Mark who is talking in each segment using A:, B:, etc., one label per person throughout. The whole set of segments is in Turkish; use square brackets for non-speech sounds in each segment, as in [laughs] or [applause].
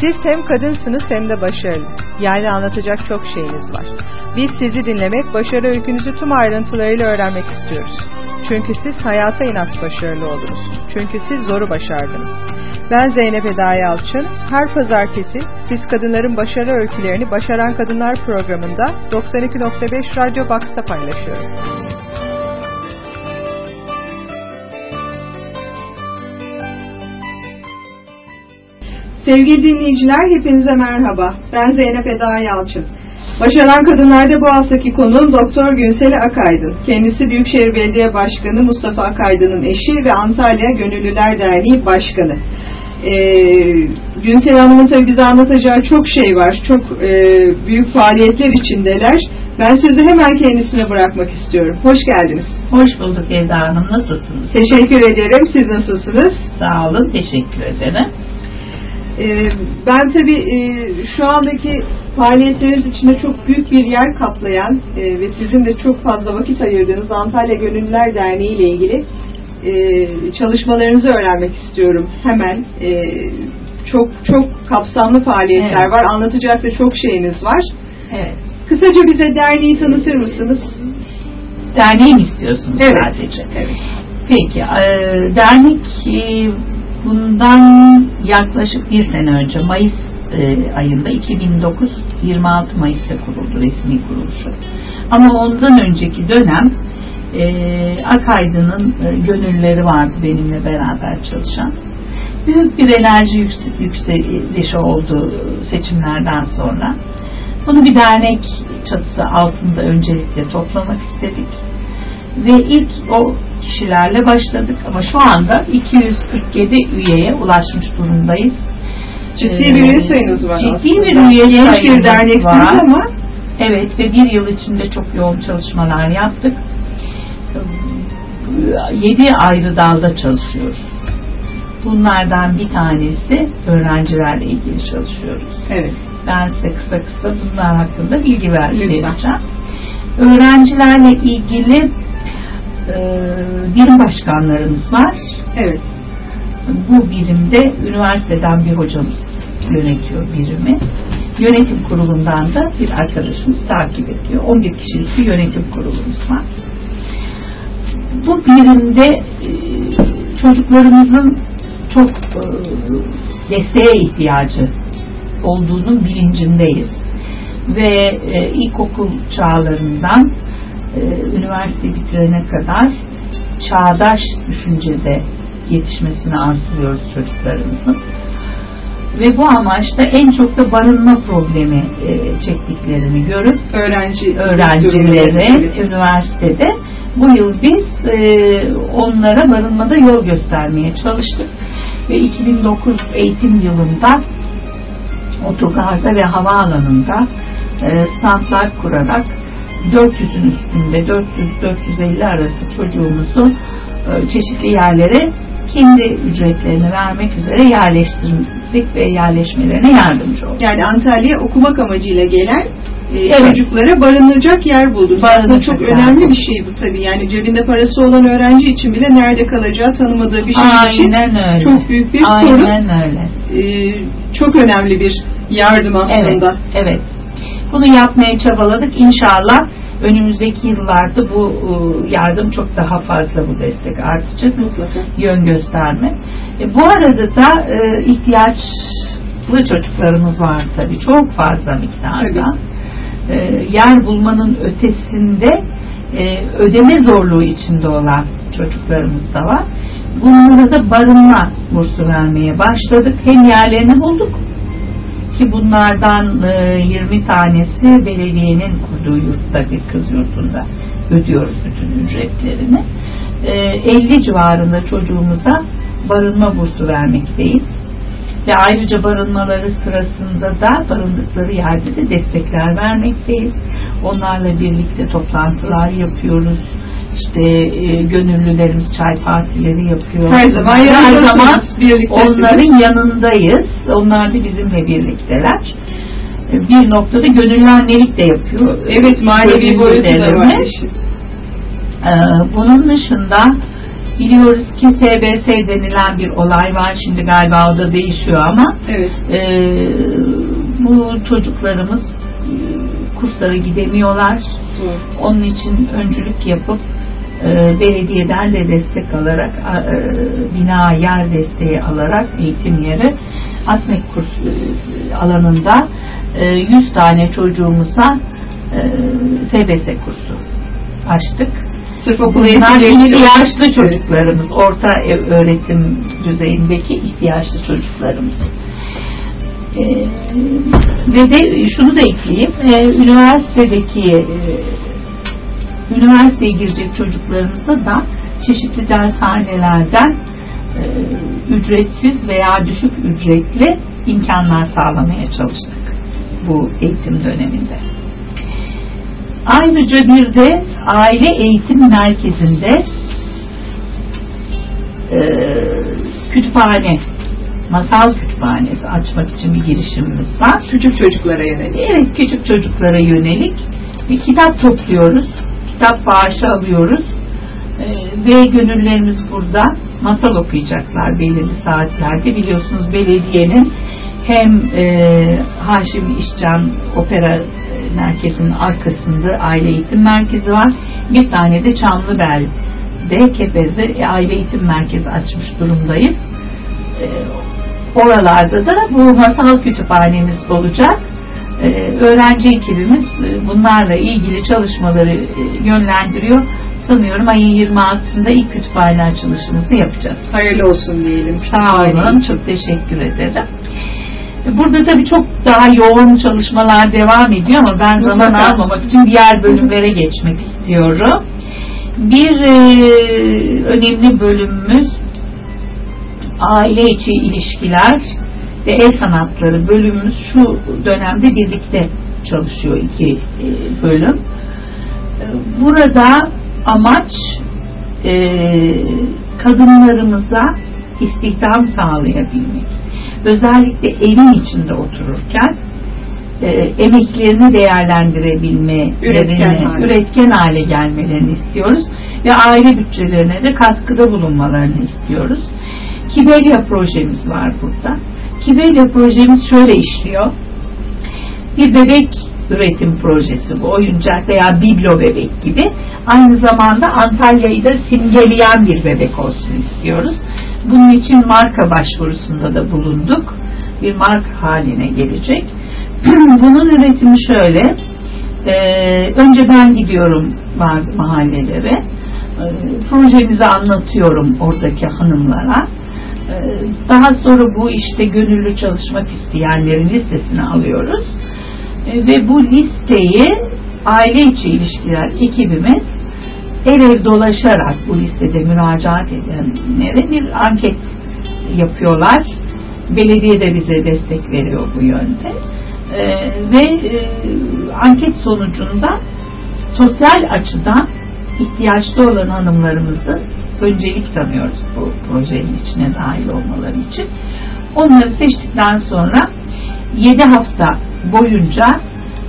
A: Siz hem kadınsınız hem de başarılı. Yani anlatacak çok şeyiniz var. Biz sizi dinlemek, başarı öykünüzü tüm ayrıntılarıyla öğrenmek istiyoruz. Çünkü siz hayata inat başarılı oldunuz. Çünkü siz zoru başardınız. Ben Zeynep Eda Yalçın. Her pazartesi siz kadınların başarı öykülerini Başaran Kadınlar programında 92.5 Radyo Box'ta paylaşıyorum. Sevgili dinleyiciler hepinize merhaba. Ben Zeynep Eda Yalçın. Başaran Kadınlar'da bu haftaki konuğum Doktor Günseli Akaydın. Kendisi Büyükşehir Belediye Başkanı Mustafa Akaydın'ın eşi ve Antalya Gönüllüler Derneği Başkanı. Ee, Günsel Hanım'ın tabii bize anlatacağı çok şey var. Çok e, büyük faaliyetler içindeler. Ben sözü hemen kendisine bırakmak istiyorum. Hoş geldiniz.
B: Hoş bulduk Eda Hanım. Nasılsınız?
A: Teşekkür ederim. Siz nasılsınız?
B: Sağ olun. Teşekkür ederim.
A: Ee, ben tabii e, şu andaki faaliyetleriniz içinde çok büyük bir yer kaplayan e, ve sizin de çok fazla vakit ayırdığınız Antalya Gönüllüler Derneği ile ilgili e, çalışmalarınızı öğrenmek istiyorum. Hemen çok çok kapsamlı faaliyetler evet. var. Anlatacak da çok şeyiniz var.
B: Evet.
A: Kısaca bize derneği tanıtır mısınız?
B: Derneği mi istiyorsunuz
A: evet.
B: sadece?
A: Evet.
B: Peki. E, dernek e, bundan yaklaşık bir sene önce Mayıs e, ayında 2009 26 Mayıs'ta kuruldu resmi kuruluşu. Ama ondan önceki dönem e, Akaydın'ın e, gönülleri vardı benimle beraber çalışan. Büyük bir enerji yükselişi oldu seçimlerden sonra. Bunu bir dernek çatısı altında öncelikle toplamak istedik. Ve ilk o kişilerle başladık ama şu anda 247 üyeye ulaşmış durumdayız.
A: Ciddi bir üye sayınız var
B: Ciddi
A: aslında.
B: bir üye
A: Genç bir derneksiniz ama
B: Evet ve bir yıl içinde çok yoğun çalışmalar yaptık. 7 ayrı dalda çalışıyoruz. Bunlardan bir tanesi öğrencilerle ilgili çalışıyoruz.
A: Evet.
B: Ben size kısa kısa bunlar hakkında bilgi vereceğim. Öğrencilerle ilgili birim başkanlarımız var.
A: Evet.
B: Bu birimde üniversiteden bir hocamız yönetiyor birimi. Yönetim kurulundan da bir arkadaşımız takip ediyor. 11 kişilik bir yönetim kurulumuz var. Bu birimde e, çocuklarımızın çok e, desteğe ihtiyacı olduğunun bilincindeyiz. Ve e, ilkokul çağlarından e, üniversite bitirene kadar çağdaş düşüncede yetişmesini arzuluyoruz çocuklarımızın. Ve bu amaçta en çok da barınma problemi e, çektiklerini görüp
A: öğrenci
B: öğrencilerin üniversitede bu yıl biz e, onlara barınmada yol göstermeye çalıştık. Ve 2009 eğitim yılında otogarda ve havaalanında e, standlar kurarak 400'ün üstünde 400-450 arası çocuğumuzu e, çeşitli yerlere kendi ücretlerini vermek üzere yerleştirdik ve yerleşmelerine yardımcı olduk.
A: Yani Antalya okumak amacıyla gelen e,
B: Evet.
A: çocuklara barınacak yer buldunuz.
B: Barınacak
A: Aslında çok
B: yer
A: önemli
B: bulduk.
A: bir şey bu tabii. Yani cebinde parası olan öğrenci için bile nerede kalacağı tanımadığı bir şey için
B: Aynen öyle.
A: çok büyük bir sorun.
B: Aynen öyle.
A: E, çok önemli bir yardım aslında.
B: Evet, evet. Bunu yapmaya çabaladık. İnşallah önümüzdeki yıllarda bu e, yardım çok daha fazla bu destek artacak.
A: Mutlaka.
B: Yön gösterme. E, bu arada da e, ihtiyaçlı çocuklarımız var tabii. Çok fazla miktarda. E, yer bulmanın ötesinde ödeme zorluğu içinde olan çocuklarımız da var. Bunlara da barınma bursu vermeye başladık. Hem yerlerini bulduk ki bunlardan e, 20 tanesi belediyenin kurduğu yurtta bir kız yurtunda ödüyoruz bütün ücretlerini. E, 50 civarında çocuğumuza barınma bursu vermekteyiz. Ve ayrıca barınmaları sırasında da barındıkları yerde de destekler vermekteyiz. Onlarla birlikte toplantılar yapıyoruz. İşte e, gönüllülerimiz çay partileri yapıyor.
A: Her zaman
B: her zaman onların yanındayız. Onlar da bizimle birlikteler. E, Bir noktada gönüllü annelik de yapıyor.
A: Evet manevi boyutu da var.
B: Ee, bunun dışında Biliyoruz ki SBS denilen bir olay var. Şimdi galiba o da değişiyor ama
A: Evet.
B: e, bu çocuklarımız e, kurslara gidemiyorlar.
A: Doğru.
B: Onun için öncülük yapıp e, belediyeden de destek alarak e, bina yer desteği alarak eğitim yeri ASMEK kurs e, alanında e, 100 tane çocuğumuza e, SBS kursu açtık.
A: Sırf okul
B: Bunlar
A: eğitimleri
B: ihtiyaçlı çocuklarımız, orta öğretim düzeyindeki ihtiyaçlı çocuklarımız. Ee, ve de şunu da ekleyeyim, ee, üniversitedeki e, üniversiteye girecek çocuklarımıza da çeşitli dershanelerden e, ücretsiz veya düşük ücretli imkanlar sağlamaya çalıştık bu eğitim döneminde. Ayrıca bir de aile eğitim merkezinde e, kütüphane, masal kütüphanesi açmak için bir girişimimiz var.
A: Küçük çocuklara yönelik.
B: Evet, küçük çocuklara yönelik bir kitap topluyoruz. Kitap bağışı alıyoruz. E, ve gönüllerimiz burada masal okuyacaklar belirli saatlerde. Biliyorsunuz belediyenin hem e, Haşim İşcan Opera Merkezi'nin arkasında aile eğitim merkezi var. Bir tane de Çamlıbel'de Kepez'de aile eğitim merkezi açmış durumdayız. E, oralarda da bu masal kütüphanemiz olacak. E, öğrenci ekibimiz e, bunlarla ilgili çalışmaları e, yönlendiriyor. Sanıyorum ayın 26'sında ilk kütüphane açılışımızı yapacağız.
A: Hayırlı olsun diyelim.
B: Sağ olun, çok teşekkür ederim. Burada tabii çok daha yoğun çalışmalar devam ediyor ama ben zaman almamak için diğer bölümlere geçmek istiyorum. Bir e, önemli bölümümüz aile içi ilişkiler ve el sanatları bölümümüz şu dönemde birlikte çalışıyor iki e, bölüm. E, Burada amaç e, kadınlarımıza istihdam sağlayabilmek. Özellikle evin içinde otururken e, emeklerini değerlendirebilme,
A: Üretken hale.
B: üretken hale gelmelerini istiyoruz ve aile bütçelerine de katkıda bulunmalarını istiyoruz. Kibelya projemiz var burada. Kibelya projemiz şöyle işliyor. Bir bebek üretim projesi bu oyuncak veya biblo bebek gibi. Aynı zamanda Antalya'yı da simgeleyen bir bebek olsun istiyoruz. Bunun için marka başvurusunda da bulunduk. Bir marka haline gelecek. [clears throat] Bunun üretimi şöyle. Ee, önce ben gidiyorum bazı mahallelere. Ee, projemizi anlatıyorum oradaki hanımlara. Daha sonra bu işte gönüllü çalışmak isteyenlerin listesini alıyoruz. Ee, ve bu listeyi aile içi ilişkiler ekibimiz ev ev dolaşarak bu listede müracaat edenlere bir anket yapıyorlar. Belediye de bize destek veriyor bu yönde. Ee, ve e, anket sonucunda sosyal açıdan ihtiyaçlı olan hanımlarımızı öncelik tanıyoruz bu projenin içine dahil olmaları için. Onları seçtikten sonra 7 hafta boyunca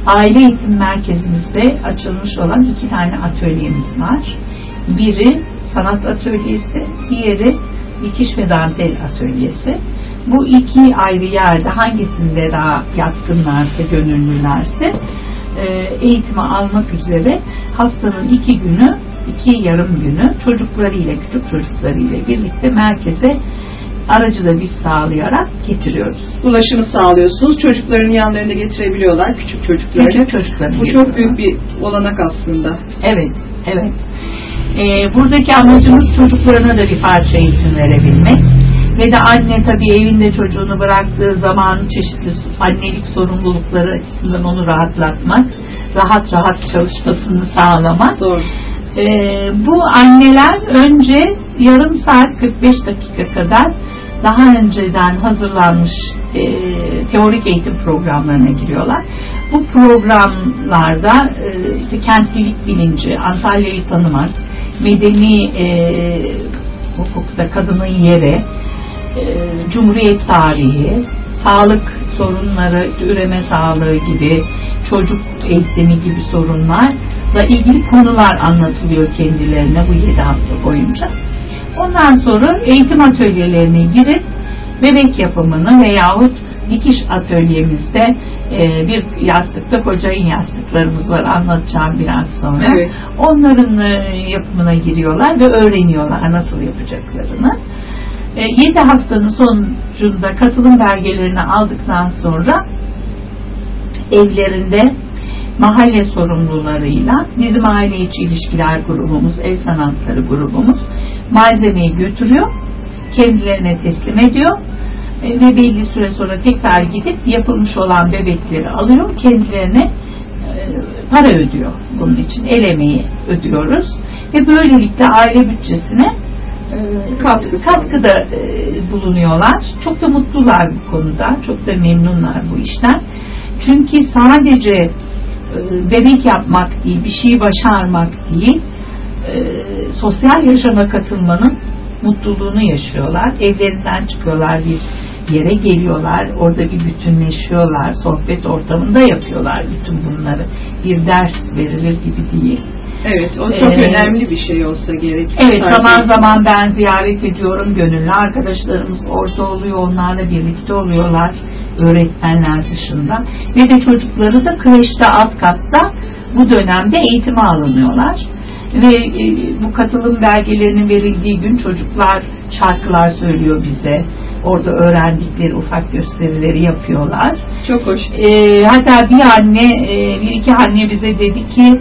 B: aile eğitim merkezimizde açılmış olan iki tane atölyemiz var. Biri sanat atölyesi, diğeri dikiş ve dantel atölyesi. Bu iki ayrı yerde hangisinde daha yatkınlarsa, gönüllülerse e, eğitimi almak üzere haftanın iki günü, iki yarım günü çocuklarıyla, küçük çocuklarıyla birlikte merkeze aracı da biz sağlayarak getiriyoruz.
A: Ulaşımı sağlıyorsunuz. Çocukların yanlarında getirebiliyorlar. Küçük çocukları.
B: Küçük çocukları
A: Bu çok büyük bir olanak aslında.
B: Evet, evet. Ee, buradaki amacımız çocuklarına da bir parça eğitim verebilmek. Ve de anne tabii evinde çocuğunu bıraktığı zaman çeşitli annelik sorumlulukları açısından onu rahatlatmak, rahat rahat çalışmasını sağlamak.
A: Doğru.
B: Ee, bu anneler önce yarım saat 45 dakika kadar daha önceden hazırlanmış e, teorik eğitim programlarına giriyorlar. Bu programlarda e, işte kentlilik bilinci, Antalya'yı tanımak, medeni e, hukukta kadının yeri, e, Cumhuriyet tarihi, sağlık sorunları, üreme sağlığı gibi, çocuk eğitimi gibi sorunlarla ilgili konular anlatılıyor kendilerine bu 7 hafta boyunca. Ondan sonra eğitim atölyelerine girip bebek yapımını veyahut dikiş atölyemizde e, bir yastıkta kocayın yastıklarımız var anlatacağım biraz sonra.
A: Evet.
B: Onların e, yapımına giriyorlar ve öğreniyorlar nasıl yapacaklarını. 7 haftanın sonucunda katılım belgelerini aldıktan sonra evlerinde mahalle sorumlularıyla bizim aile içi ilişkiler grubumuz, el sanatları grubumuz malzemeyi götürüyor, kendilerine teslim ediyor e, ve belli süre sonra tekrar gidip yapılmış olan bebekleri alıyor, kendilerine e, para ödüyor bunun için, el emeği ödüyoruz ve böylelikle aile bütçesine e,
A: Katkı.
B: katkıda bulunuyorlar. Çok da mutlular bu konuda. Çok da memnunlar bu işten. Çünkü sadece bebek yapmak değil, bir şeyi başarmak değil, e, sosyal yaşama katılmanın mutluluğunu yaşıyorlar. Evlerinden çıkıyorlar bir yere geliyorlar. Orada bir bütünleşiyorlar. Sohbet ortamında yapıyorlar bütün bunları. Bir ders verilir gibi değil.
A: Evet, o çok
B: Ee,
A: önemli bir şey olsa gerek.
B: Evet
A: Sadece-
B: zaman zaman ben ziyaret ediyorum. Gönüllü arkadaşlarımız orada oluyor. Onlarla birlikte oluyorlar. Öğretmenler dışında. Ve de çocukları da kreşte alt katta bu dönemde eğitime alınıyorlar. Ve e, bu katılım belgelerinin verildiği gün çocuklar şarkılar söylüyor bize. Orada öğrendikleri ufak gösterileri yapıyorlar.
A: Çok hoş.
B: E, hatta bir anne, e, bir iki anne bize dedi ki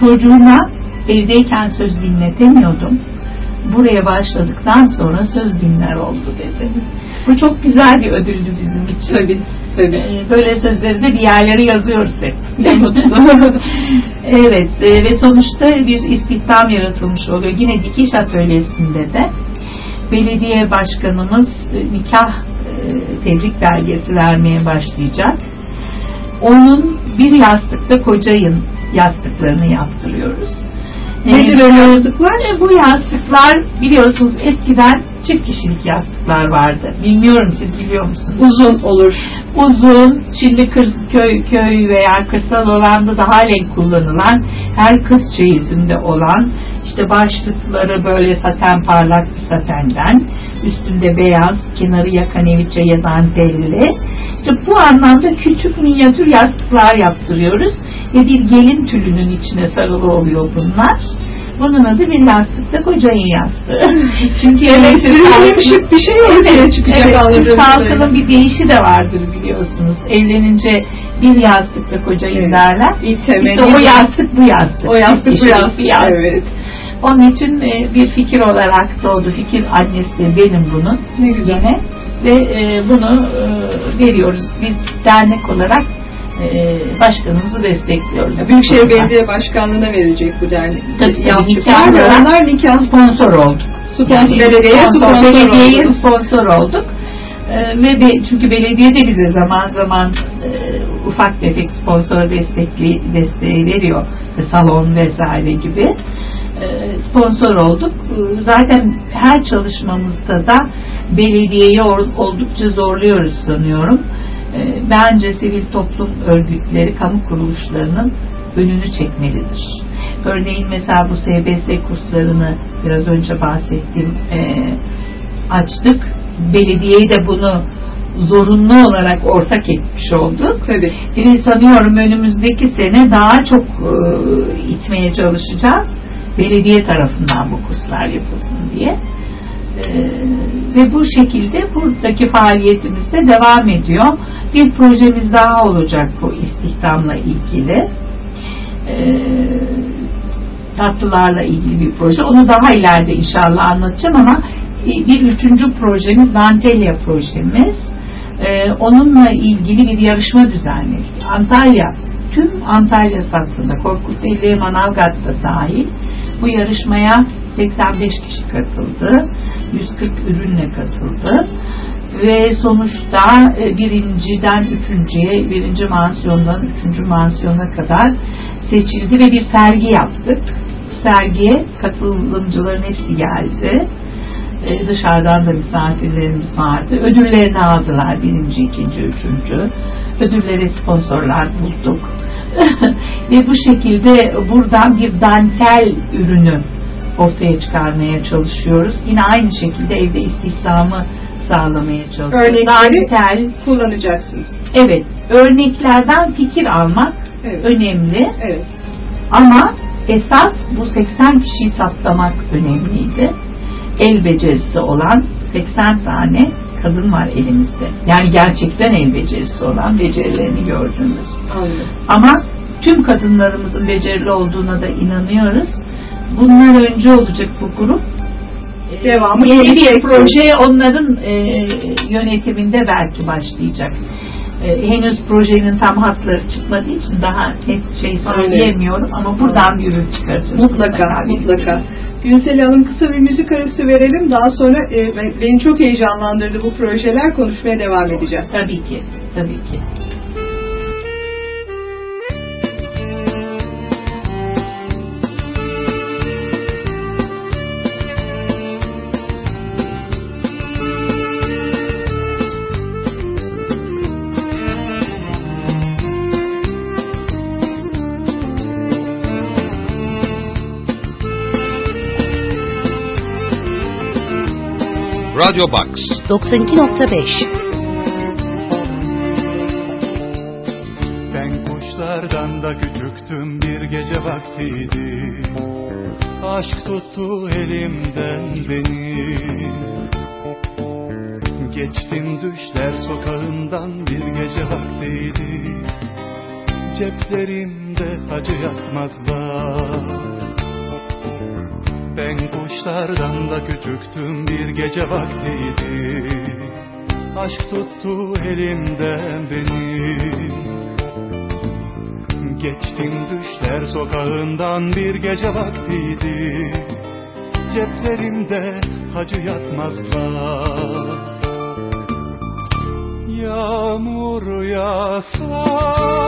B: çocuğuma evdeyken söz dinletemiyordum. Buraya başladıktan sonra söz dinler oldu dedi. Bu çok güzel bir ödüldü bizim için.
A: Tabii, tabii.
B: E, böyle sözleri de bir yerlere yazıyoruz hep. [laughs] Evet e, ve sonuçta bir istihdam yaratılmış oluyor. Yine dikiş atölyesinde de belediye başkanımız e, nikah e, tebrik belgesi vermeye başlayacak. Onun bir yastıkta kocayın yastıklarını yaptırıyoruz.
A: Nedir
B: Ee,
A: o yastıklar?
B: e, bu yastıklar biliyorsunuz eskiden çift kişilik yastıklar vardı. Bilmiyorum siz biliyor musunuz?
A: Uzun olur.
B: uzun, şimdi kır, köy, köy veya kırsal alanda da halen kullanılan, her kız çeyizinde olan, işte başlıkları böyle saten parlak bir satenden, üstünde beyaz, kenarı yakaneviçe ya dantelli. İşte bu anlamda küçük minyatür yastıklar yaptırıyoruz ve bir gelin tülünün içine sarılı oluyor bunlar. Bunun adı bir yastıkta kocayın yastığı. [laughs] Çünkü
A: şık bir şey ortaya çıkacak
B: Evet,
A: anladığım
B: halkının bir deyişi de vardır biliyorsunuz. Evlenince bir yastıkta kocayın
A: Evet.
B: derler. İşte o yastık bu yastık.
A: O yastık bu yastık.
B: bir yastık.
A: Evet.
B: Onun için e, bir fikir olarak doğdu. Fikir annesi benim bunun.
A: Ne güzel.
B: Yine. Ve e, bunu e, veriyoruz. Biz dernek olarak e, başkanımızı destekliyoruz.
A: Büyükşehir. Belediye Başkanlığı'na verecek bu dernek.
B: Tabii, tabii,
A: Yastıklar
B: nikah
A: ve
B: olarak
A: onlar nikah
B: sponsor olduk.
A: Sponsor, belediyeye sponsor
B: belediyeye sponsor olduk. Ee, ve be- çünkü belediye de bize zaman zaman e, ufak tefek sponsor destekli desteği veriyor. İşte salon vesaire gibi. E, sponsor olduk. E, Zaten her çalışmamızda da belediyeyi or- oldukça zorluyoruz sanıyorum. E, bence sivil toplum örgütleri, kamu kuruluşlarının önünü çekmelidir. Örneğin mesela bu SBS kurslarını biraz önce bahsettiğim e, açtık. Belediyeyi de bunu zorunlu olarak ortak etmiş olduk.
A: Tabii.
B: E, sanıyorum önümüzdeki sene daha çok e, itmeye çalışacağız. Belediye tarafından bu kurslar yapılsın diye. E, ve bu şekilde buradaki faaliyetimiz de devam ediyor. Bir projemiz daha olacak bu istihdamla ilgili. E, tatlılarla ilgili bir proje. Onu daha ileride inşallah anlatacağım ama bir üçüncü projemiz Dantelya projemiz. E, onunla ilgili bir yarışma düzenledik. Antalya, tüm Antalya sattığında Korkuteli, Manavgat'ta dahil bu yarışmaya 85 kişi katıldı. 140 ürünle katıldı. Ve sonuçta e, birinciden üçüncüye, birinci mansiyondan üçüncü mansiyona kadar seçildi ve bir sergi yaptık. Sergiye katılımcıların hepsi geldi. Ee, dışarıdan da misafirlerimiz vardı. Ödüllerini aldılar. Birinci, ikinci, üçüncü. Ödüllere sponsorlar bulduk. [laughs] ve bu şekilde buradan bir dantel ürünü ortaya çıkarmaya çalışıyoruz. Yine aynı şekilde evde istihdamı sağlamaya çalışıyoruz.
A: Örnekleri
B: Dantel,
A: kullanacaksınız.
B: evet, örneklerden fikir almak
A: Evet.
B: önemli.
A: Evet.
B: Ama esas bu 80 kişiyi saptamak önemliydi. El becerisi olan 80 tane kadın var elimizde. Yani gerçekten el becerisi olan becerilerini gördünüz.
A: Anladım.
B: Ama tüm kadınlarımızın becerili olduğuna da inanıyoruz. Bunlar önce olacak bu grup.
A: Devamı
B: Yeni bir proje onların e, yönetiminde belki başlayacak. E, henüz projenin tam hatları çıkmadığı için daha net şey söyleyemiyorum ama buradan bir ürün çıkaracağız.
A: Mutlaka, mutlaka. Günsel Hanım kısa bir müzik arası verelim. Daha sonra e, ben- beni çok heyecanlandırdı bu projeler. Konuşmaya devam edeceğiz.
B: Tabii ki, tabii ki.
C: Radio Box.
D: 92.5
E: Ben kuşlardan da küçüktüm bir gece vaktiydi. Aşk tuttu elimden beni. Geçtim düşler sokağından bir gece vaktiydi. Ceplerimde acı yakmazlar ben kuşlardan da küçüktüm bir gece vaktiydi. Aşk tuttu elimden beni. Geçtim düşler sokağından bir gece vaktiydi. Ceplerimde hacı yatmazlar. Yağmur yağsa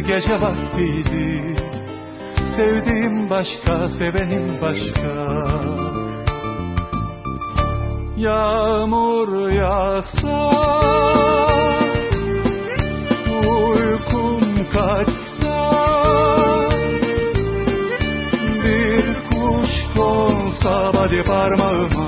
E: gece vaktiydi. Sevdiğim başka, sevenim başka. Yağmur yağsa Uykum kaçsa Bir kuş konsa hadi parmağıma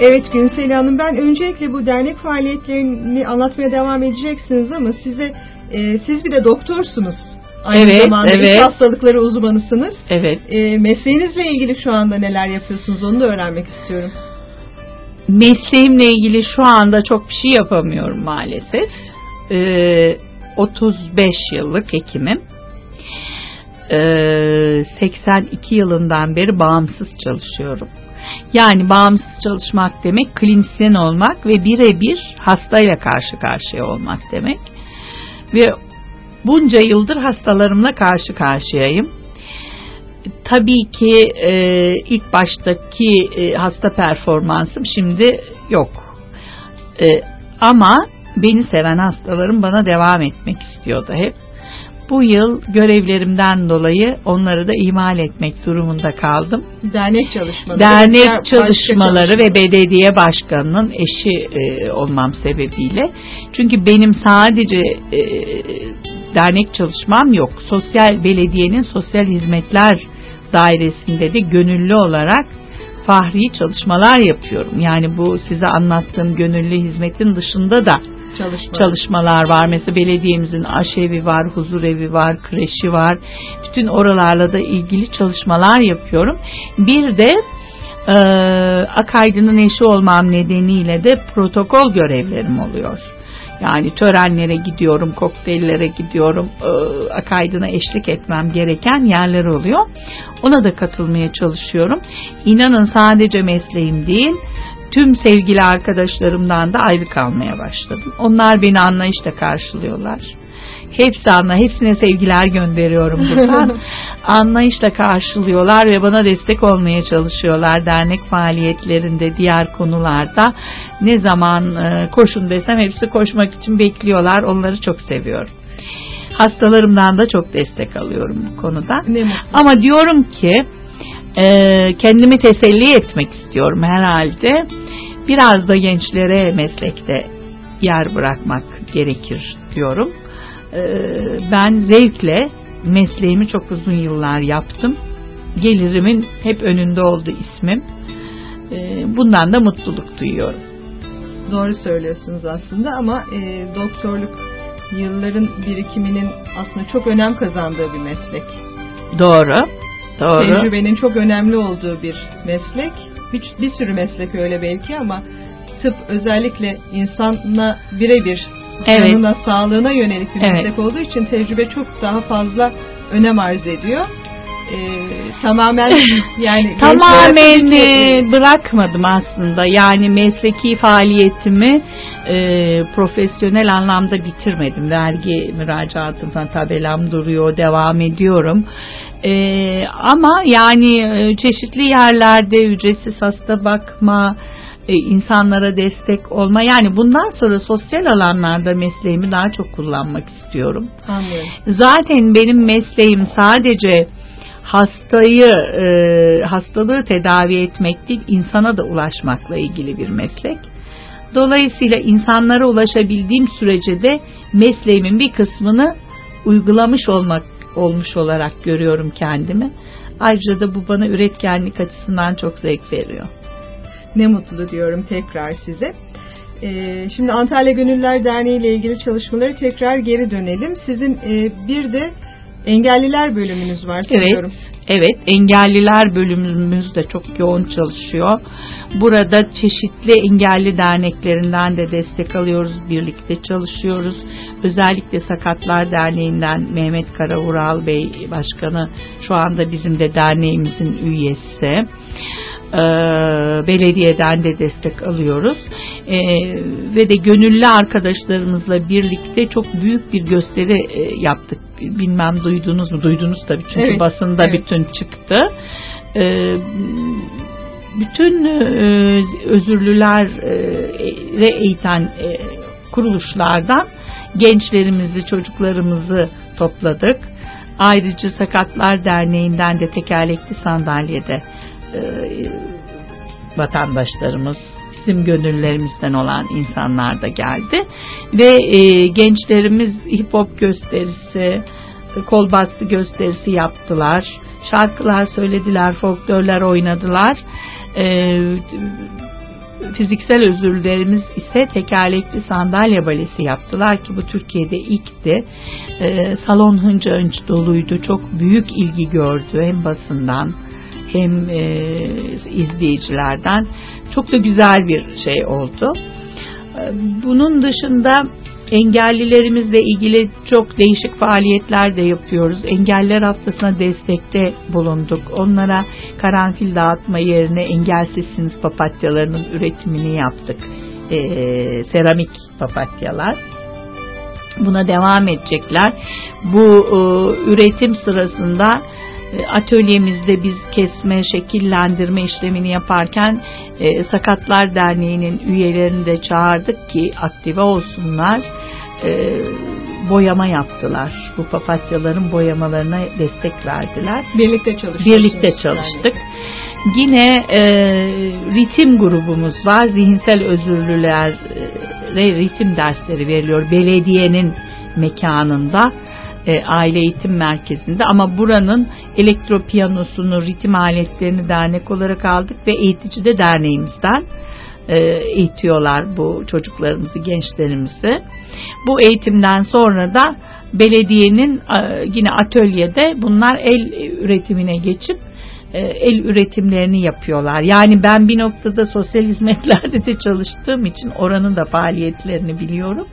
A: Evet Günsel Hanım ben öncelikle bu dernek faaliyetlerini anlatmaya devam edeceksiniz ama size e, siz bir de doktorsunuz. Aynı
B: Evet,
A: zamanda iç
B: evet.
A: hastalıkları uzmanısınız.
B: Evet.
A: E, mesleğinizle ilgili şu anda neler yapıyorsunuz onu da öğrenmek istiyorum.
B: Mesleğimle ilgili şu anda çok bir şey yapamıyorum maalesef. Ee, 35 yıllık hekimim. Ee, 82 yılından beri bağımsız çalışıyorum. Yani bağımsız çalışmak demek klinisyen olmak ve birebir hastayla karşı karşıya olmak demek. Ve bunca yıldır hastalarımla karşı karşıyayım. Tabii ki e, ilk baştaki e, hasta performansım şimdi yok. E, ama beni seven hastalarım bana devam etmek istiyordu hep. Bu yıl görevlerimden dolayı onları da ihmal etmek durumunda kaldım.
A: Dernek çalışmaları.
B: Dernek çalışmaları ve belediye başkanının eşi e, olmam sebebiyle. Çünkü benim sadece e, dernek çalışmam yok. Sosyal belediyenin sosyal hizmetler dairesinde de gönüllü olarak fahri çalışmalar yapıyorum. Yani bu size anlattığım gönüllü hizmetin dışında da
A: çalışma.
B: çalışmalar var. Mesela belediyemizin aşevi var, huzur evi var, kreşi var. Bütün oralarla da ilgili çalışmalar yapıyorum. Bir de e, Akaydın'ın eşi olmam nedeniyle de protokol görevlerim oluyor. Yani törenlere gidiyorum, kokteyllere gidiyorum, e, Akaydın'a eşlik etmem gereken yerler oluyor. Ona da katılmaya çalışıyorum. İnanın sadece mesleğim değil, tüm sevgili arkadaşlarımdan da ayrı kalmaya başladım. Onlar beni anlayışla karşılıyorlar. Hepsi anla, hepsine sevgiler gönderiyorum buradan. [laughs] anlayışla karşılıyorlar ve bana destek olmaya çalışıyorlar dernek faaliyetlerinde, diğer konularda. Ne zaman e, koşun desem hepsi koşmak için bekliyorlar. Onları çok seviyorum. Hastalarımdan da çok destek alıyorum bu konuda. Ama diyorum ki e, kendimi teselli etmek istiyorum herhalde. Biraz da gençlere meslekte yer bırakmak gerekir diyorum. E, ben zevkle mesleğimi çok uzun yıllar yaptım. Gelirimin hep önünde oldu ismim. E, bundan da mutluluk duyuyorum.
A: Doğru söylüyorsunuz aslında ama e, doktorluk yılların birikiminin aslında çok önem kazandığı bir meslek.
B: Doğru. Doğru.
A: Tecrübenin çok önemli olduğu bir meslek. Bir, bir sürü meslek öyle belki ama tıp özellikle insanla birebir
B: Evet.
A: sağlığına yönelik bir
B: Evet.
A: meslek olduğu için tecrübe çok daha fazla önem arz ediyor. Ee, tamamen [laughs] yani
B: Tamamen e, bırakmadım aslında. Yani mesleki faaliyetimi e, profesyonel anlamda bitirmedim. Vergi müracaatından tabelam duruyor, devam ediyorum. E, ama yani e, çeşitli yerlerde ücretsiz hasta bakma, e, insanlara destek olma. Yani bundan sonra sosyal alanlarda mesleğimi daha çok kullanmak istiyorum.
A: Anlıyorum.
B: Zaten benim mesleğim sadece hastayı e, hastalığı tedavi etmek değil insana da ulaşmakla ilgili bir meslek. Dolayısıyla insanlara ulaşabildiğim sürece de mesleğimin bir kısmını uygulamış olmak olmuş olarak görüyorum kendimi. Ayrıca da bu bana üretkenlik açısından çok zevk veriyor.
A: Ne mutlu diyorum tekrar size. Ee, şimdi Antalya Gönüllüler Derneği ile ilgili çalışmaları tekrar geri dönelim. Sizin e, bir de engelliler bölümünüz var sanıyorum.
B: Evet, engelliler bölümümüz de çok yoğun çalışıyor. Burada çeşitli engelli derneklerinden de destek alıyoruz, birlikte çalışıyoruz. Özellikle Sakatlar Derneği'nden Mehmet Karavural Bey Başkanı şu anda bizim de derneğimizin üyesi. Ee, belediyeden de destek alıyoruz. Ee, ve de gönüllü arkadaşlarımızla birlikte çok büyük bir gösteri e, yaptık. Bilmem duydunuz mu? Duydunuz tabii çünkü
A: Evet,
B: basında
A: evet.
B: bütün çıktı. Ee, bütün e, özürlüler e, ve eğiten e, kuruluşlardan gençlerimizi çocuklarımızı topladık. Ayrıca Sakatlar Derneği'nden de tekerlekli sandalyede e, vatandaşlarımız bizim gönüllerimizden olan insanlar da geldi ve e, gençlerimiz hip hop gösterisi kol bastı gösterisi yaptılar şarkılar söylediler folklorlar oynadılar e, fiziksel özürlerimiz ise tekerlekli sandalye balesi yaptılar ki bu Türkiye'de ilkti. E, salon hınca hınç doluydu. Çok büyük ilgi gördü hem basından hem e, izleyicilerden. Çok da güzel bir şey oldu. E, bunun dışında engellilerimizle ilgili çok değişik faaliyetler de yapıyoruz. Engeller haftasına destekte bulunduk. Onlara karanfil dağıtma yerine engelsizsiniz papatyalarının üretimini yaptık. Ee, seramik papatyalar. Buna devam edecekler. Bu e, üretim sırasında atölyemizde biz kesme, şekillendirme işlemini yaparken e, Sakatlar Derneği'nin üyelerini de çağırdık ki aktive olsunlar. E, boyama yaptılar. Bu papatyaların boyamalarına destek verdiler.
A: Birlikte çalıştık.
B: Birlikte çalıştık. Yani. Yine e, ritim grubumuz var. Zihinsel özürlülere ritim dersleri veriliyor. Belediyenin mekanında e, aile eğitim merkezinde ama buranın elektropiyanosunu, ritim aletlerini dernek olarak aldık ve eğitici de derneğimizden e, eğitiyorlar bu çocuklarımızı, gençlerimizi. Bu eğitimden sonra da belediyenin e, yine atölyede bunlar el üretimine geçip e, el üretimlerini yapıyorlar. Yani ben bir noktada sosyal hizmetlerde de çalıştığım için oranın da faaliyetlerini biliyorum.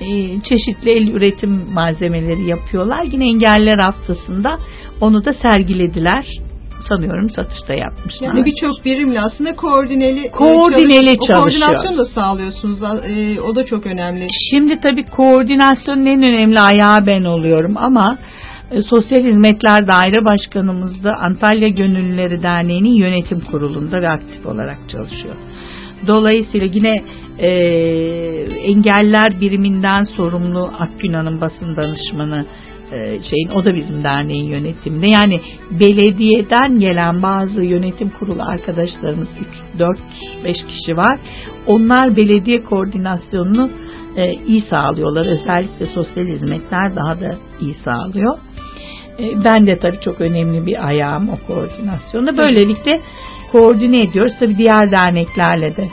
B: E, çeşitli el üretim malzemeleri yapıyorlar. Yine engeller haftasında onu da sergilediler sanıyorum satışta yapmışlar.
A: Yani birçok birimle aslında koordineli e,
B: koordineli
A: çalış, o koordinasyonu da sağlıyorsunuz. E, o da çok önemli.
B: Şimdi tabii koordinasyonun en önemli ayağı ben oluyorum ama e, Sosyal Hizmetler Daire Başkanımız da Antalya Gönüllüleri Derneği'nin yönetim kurulunda ve aktif olarak çalışıyor. Dolayısıyla yine e, engeller biriminden sorumlu Akgün Hanım basın danışmanı e, şeyin o da bizim derneğin yönetiminde. Yani belediyeden gelen bazı yönetim kurulu arkadaşlarımız 3 4 5 kişi var. Onlar belediye koordinasyonunu e, iyi sağlıyorlar. Özellikle sosyal hizmetler daha da iyi sağlıyor. E, ben de tabii çok önemli bir ayağım o koordinasyonda. Böylelikle koordine ediyoruz. Tabii diğer derneklerle de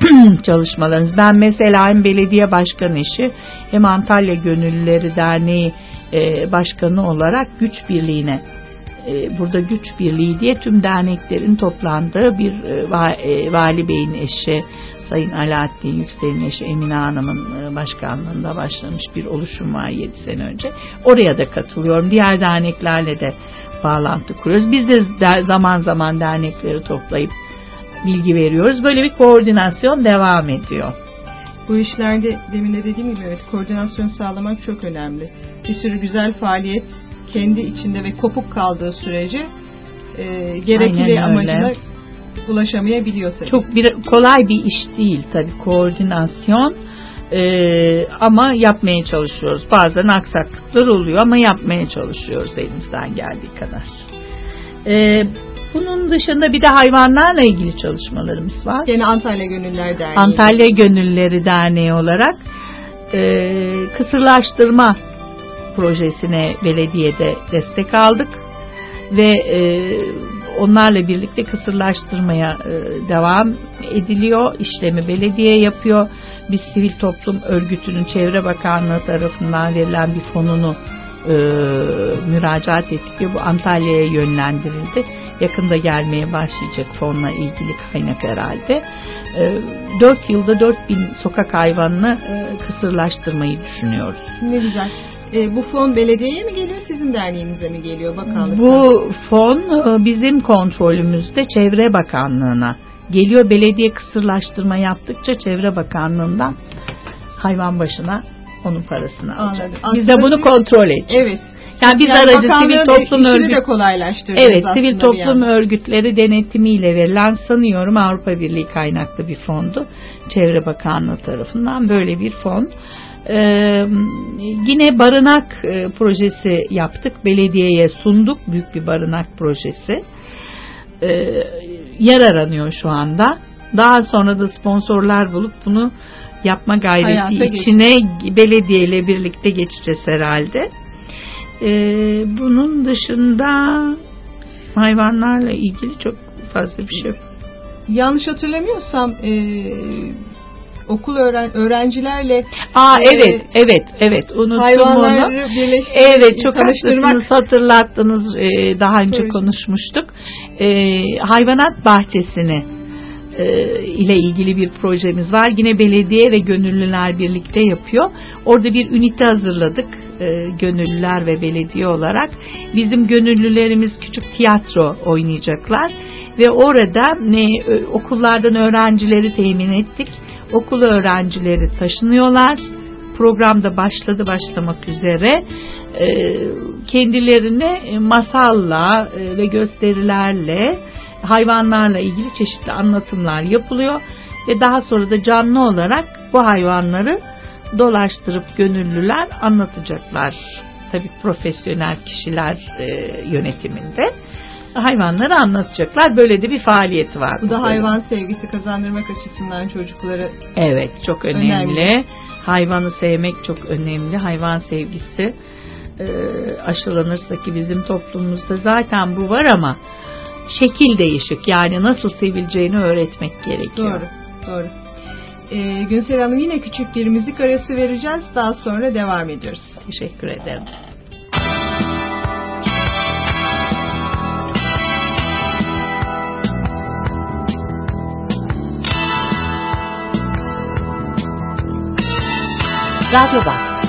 B: [clears throat] çalışmalarınız. Ben mesela hem belediye başkan eşi hem Antalya Gönüllüleri Derneği e, başkanı olarak güç birliğine e, burada güç birliği diye tüm derneklerin toplandığı bir e, e, vali beyin eşi Sayın Alaaddin Yüksel'in eşi Emine Hanım'ın e, başkanlığında başlamış bir oluşum var 7 sene önce. Oraya da katılıyorum. Diğer derneklerle de bağlantı kuruyoruz. Biz de zaman zaman dernekleri toplayıp bilgi veriyoruz. Böyle bir koordinasyon devam ediyor.
A: Bu işlerde demin de dediğim gibi evet koordinasyon sağlamak çok önemli. Bir sürü güzel faaliyet kendi içinde ve kopuk kaldığı sürece e, gerekli amacına ulaşamayabiliyor tabii.
B: Çok bir, kolay bir iş değil tabii koordinasyon ee, ama yapmaya çalışıyoruz. Bazen aksaklıklar oluyor ama yapmaya çalışıyoruz elimizden geldiği kadar. Ee, bunun dışında bir de hayvanlarla ilgili çalışmalarımız var.
A: Yine Antalya Gönüller Derneği.
B: Antalya Gönülleri Derneği olarak e, kısırlaştırma projesine belediyede destek aldık ve e, onlarla birlikte kısırlaştırmaya e, devam ediliyor. İşlemi belediye yapıyor. Biz sivil toplum örgütünün Çevre Bakanlığı tarafından verilen bir fonunu e, müracaat ettik ve bu Antalya'ya yönlendirildi. Yakında gelmeye başlayacak fonla ilgili kaynak herhalde. E, 4 yılda 4000 sokak hayvanını e, kısırlaştırmayı düşünüyoruz.
A: Ne güzel. E, bu fon belediyeye mi geliyor, sizin derneğinize mi geliyor bakanlıktan?
B: Bu fon e, bizim kontrolümüzde Çevre Bakanlığı'na geliyor. Belediye kısırlaştırma yaptıkça Çevre Bakanlığı'ndan hayvan başına onun parasını alacak. Biz de bunu kontrol edeceğiz.
A: Evet.
B: Yani biz yani aracı sivil toplum örgütleri
A: Evet,
B: sivil toplum örgütleri denetimiyle verilen sanıyorum Avrupa Birliği kaynaklı bir fondu. Çevre Bakanlığı tarafından böyle bir fon Ee, yine barınak e, projesi yaptık. Belediyeye sunduk. Büyük bir barınak projesi. Ee, yer aranıyor şu anda. Daha sonra da sponsorlar bulup bunu yapma gayreti
A: Hayata
B: içine belediye ile birlikte geçeceğiz herhalde. Ee, bunun dışında hayvanlarla ilgili çok fazla bir şey yok.
A: Yanlış hatırlamıyorsam e, okul öğren öğrencilerle
B: Aa
A: Ee,
B: evet evet evet unuttum onu.
A: hayvanları birleştirip
B: Evet çok haklısınız hatırlattınız Ee, daha önce
A: Tabii.
B: konuşmuştuk. Ee, hayvanat bahçesini e, ile ilgili bir projemiz var. Yine belediye ve gönüllüler birlikte yapıyor. Orada bir ünite hazırladık e, gönüllüler ve belediye olarak. Bizim gönüllülerimiz küçük tiyatro oynayacaklar ve orada ne ö- okullardan öğrencileri temin ettik. Okul öğrencileri taşınıyorlar. Programda başladı başlamak üzere. E, kendilerine e, masalla e, ve gösterilerle hayvanlarla ilgili çeşitli anlatımlar yapılıyor ve daha sonra da canlı olarak bu hayvanları dolaştırıp gönüllüler anlatacaklar. Tabii profesyonel kişiler e, yönetiminde hayvanları anlatacaklar. Böyle de bir faaliyeti var.
A: bu da hayvan sevgisi kazandırmak açısından çocukları
B: Evet çok önemli.
A: Önemli.
B: Hayvanı sevmek çok önemli. Hayvan sevgisi e, aşılanırsa ki bizim toplumumuzda zaten bu var ama şekil değişik. Yani nasıl sevileceğini öğretmek gerekiyor.
A: doğru doğru. E, Günsel Hanım yine küçük bir müzik arası vereceğiz. Daha sonra devam ediyoruz.
B: Teşekkür ederim.
D: Radyo Bak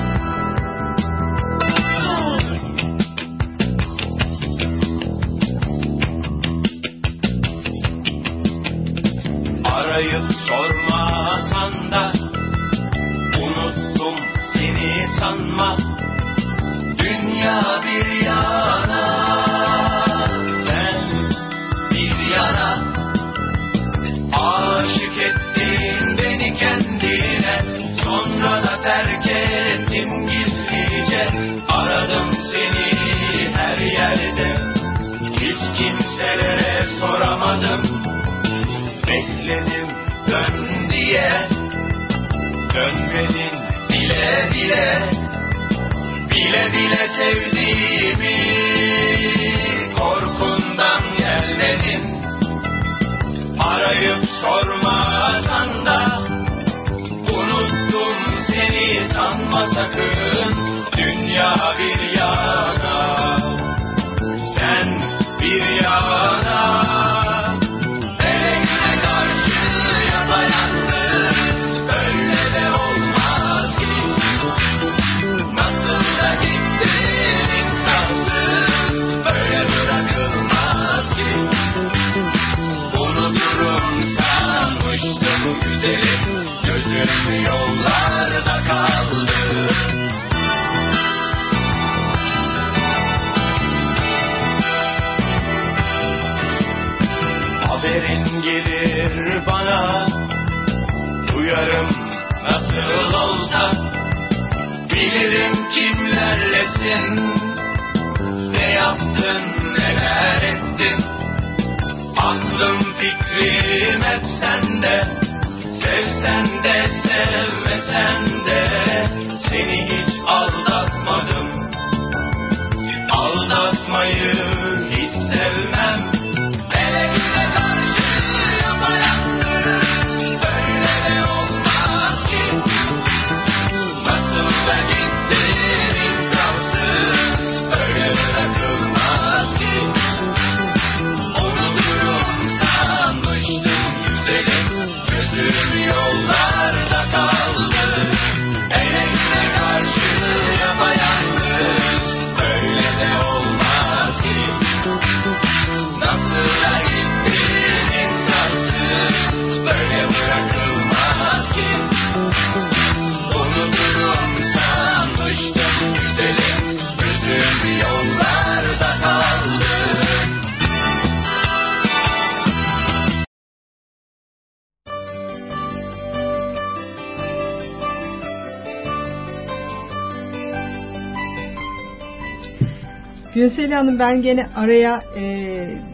A: Günsel Hanım ben gene araya e,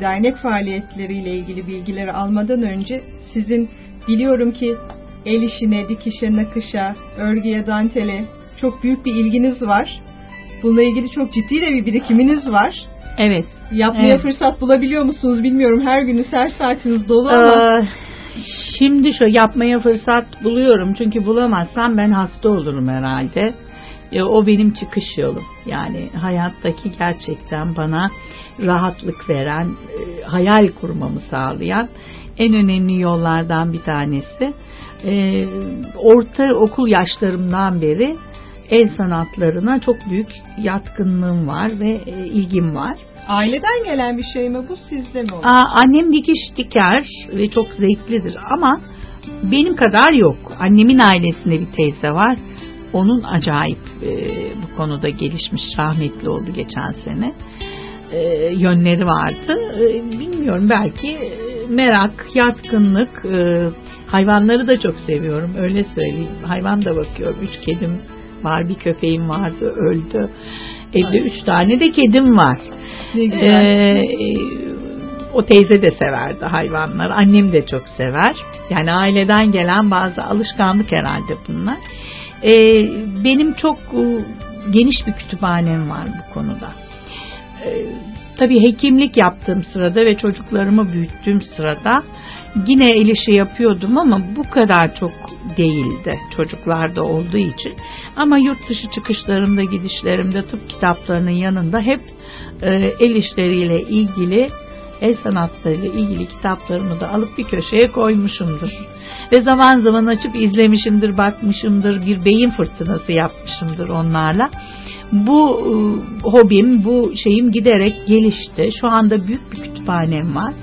A: dernek faaliyetleriyle ilgili bilgileri almadan önce sizin biliyorum ki el işine, dikişe, nakışa, örgüye, dantele çok büyük bir ilginiz var. Bununla ilgili çok ciddi de bir birikiminiz var.
B: Evet.
A: Yapmaya
B: Evet.
A: fırsat bulabiliyor musunuz bilmiyorum. Her gününüz, her saatiniz dolu ama
B: Ee, şimdi şu yapmaya fırsat buluyorum çünkü bulamazsam ben hasta olurum herhalde. E, o benim çıkış yolum. Yani hayattaki gerçekten bana rahatlık veren, e, hayal kurmamı sağlayan en önemli yollardan bir tanesi. E, orta okul yaşlarımdan beri el sanatlarına çok büyük yatkınlığım var ve e, ilgim var.
A: aileden gelen bir şey mi bu sizde mi oldu?
B: Aa, annem dikiş diker ve çok zevklidir ama benim kadar yok. Annemin ailesinde bir teyze var. Onun acayip e, bu konuda gelişmiş rahmetli oldu geçen sene. E, yönleri vardı. E, bilmiyorum belki e, merak, yatkınlık, e, hayvanları da çok seviyorum. Öyle söyleyeyim. Hayvan da bakıyorum. Üç kedim var, bir köpeğim vardı, öldü. Evde
A: Ay.
B: üç tane de kedim var.
A: Ne güzel.
B: Ee, o teyze de severdi hayvanlar. Annem de çok sever. Yani aileden gelen bazı alışkanlık herhalde bunlar. Ee, benim çok e, geniş bir kütüphanem var bu konuda. Ee, tabii hekimlik yaptığım sırada ve çocuklarımı büyüttüğüm sırada yine el işi yapıyordum ama bu kadar çok değildi çocuklarda olduğu için. Ama yurt dışı çıkışlarımda gidişlerimde tıp kitaplarının yanında hep e, el işleriyle ilgili el sanatlarıyla ilgili kitaplarımı da alıp bir köşeye koymuşumdur. Ve zaman zaman açıp izlemişimdir, bakmışımdır, bir beyin fırtınası yapmışımdır onlarla. Bu e, hobim, bu şeyim giderek gelişti. Şu anda büyük bir kütüphanem var.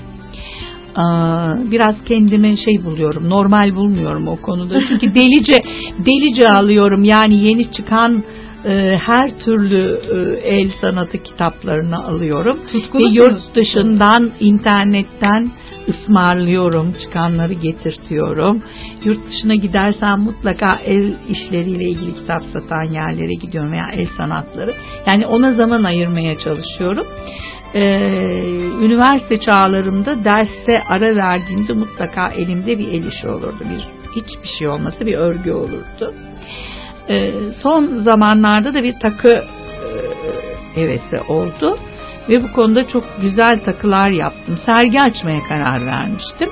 B: Aa, biraz kendime şey buluyorum normal bulmuyorum o konuda çünkü delice delice alıyorum yani yeni çıkan e, her türlü e, el sanatı kitaplarını alıyorum. Ve yurt dışından internetten ısmarlıyorum çıkanları getirtiyorum. Yurt dışına gidersem mutlaka el işleriyle ilgili kitap satan yerlere gidiyorum veya el sanatları. Yani ona zaman ayırmaya çalışıyorum. Ee, üniversite çağlarımda derse ara verdiğimde mutlaka elimde bir el işi olurdu. Bir hiçbir şey olmasa bir örgü olurdu. Ee, son zamanlarda da bir takı e, hevesi oldu ve bu konuda çok güzel takılar yaptım. Sergi açmaya karar vermiştim.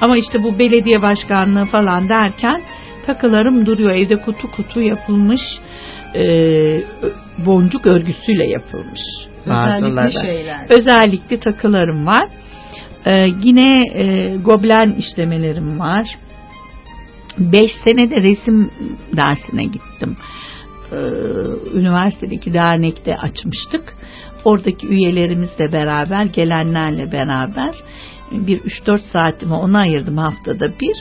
B: Ama işte bu belediye başkanlığı falan derken takılarım duruyor. Evde kutu kutu yapılmış e, boncuk örgüsüyle yapılmış.
A: Özellikle
B: bazıları.
A: şeyler.
B: Özellikle takılarım var. Ee, yine e, goblen işlemelerim var. Beş sene de resim dersine gittim. Ee, üniversitedeki dernekte açmıştık. Oradaki üyelerimizle beraber, gelenlerle beraber bir 3-4 saatimi ona ayırdım haftada bir.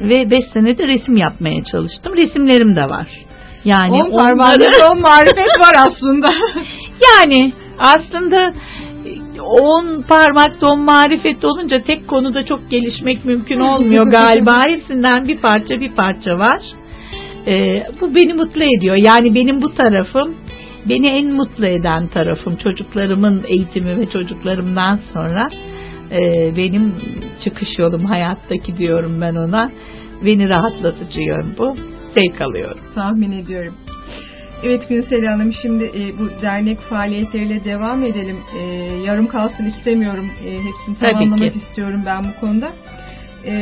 B: Ve 5 senede resim yapmaya çalıştım. Resimlerim de var. Yani
A: On parmağında
B: onları-
A: on marifet var aslında. [laughs]
B: yani aslında on parmak don marifet olunca tek konuda çok gelişmek mümkün olmuyor galiba. Hepsinden bir parça bir parça var. Ee, bu beni mutlu ediyor. Yani benim bu tarafım beni en mutlu eden tarafım çocuklarımın eğitimi ve çocuklarımdan sonra e, benim çıkış yolum hayattaki diyorum ben ona. Beni rahatlatıcı yön bu. Zevk alıyorum.
A: Tahmin ediyorum. Evet Günsel Hanım şimdi e, bu dernek faaliyetleriyle devam edelim. E, yarım kalsın istemiyorum. E, hepsini
B: Tabii
A: tamamlamak
B: ki.
A: istiyorum ben bu konuda. E,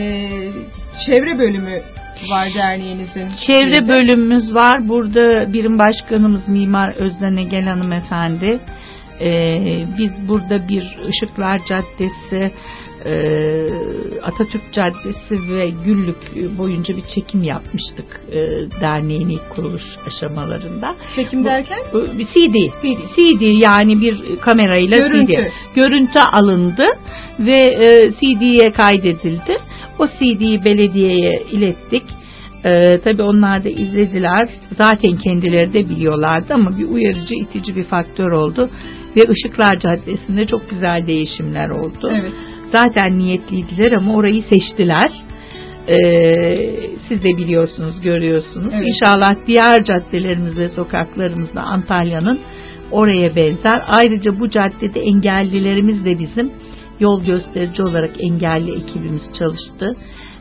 A: çevre bölümü var derneğinizin.
B: Çevre
A: Şeyde.
B: bölümümüz var. Burada birim başkanımız Mimar Özden Egel hanımefendi. Ee, biz burada bir Işıklar Caddesi, e, Atatürk Caddesi ve Güllük boyunca bir çekim yapmıştık e, derneğin ilk kuruluş aşamalarında.
A: Çekim
B: Bu-
A: derken?
B: Bu bir CD.
A: CD.
B: CD yani bir kamerayla
A: Görüntü.
B: CD. Görüntü alındı ve e, CD'ye kaydedildi. O CD'yi belediyeye ilettik. E, tabii onlar da izlediler. Zaten kendileri de biliyorlardı ama bir uyarıcı, itici bir faktör oldu. Ve Işıklar Caddesi'nde çok güzel değişimler oldu.
A: Evet.
B: Zaten niyetliydiler ama orayı seçtiler. Ee, siz de biliyorsunuz, görüyorsunuz.
A: Evet.
B: İnşallah diğer caddelerimiz ve sokaklarımızda Antalya'nın oraya benzer. Ayrıca bu caddede engellilerimiz de bizim yol gösterici olarak engelli ekibimiz çalıştı.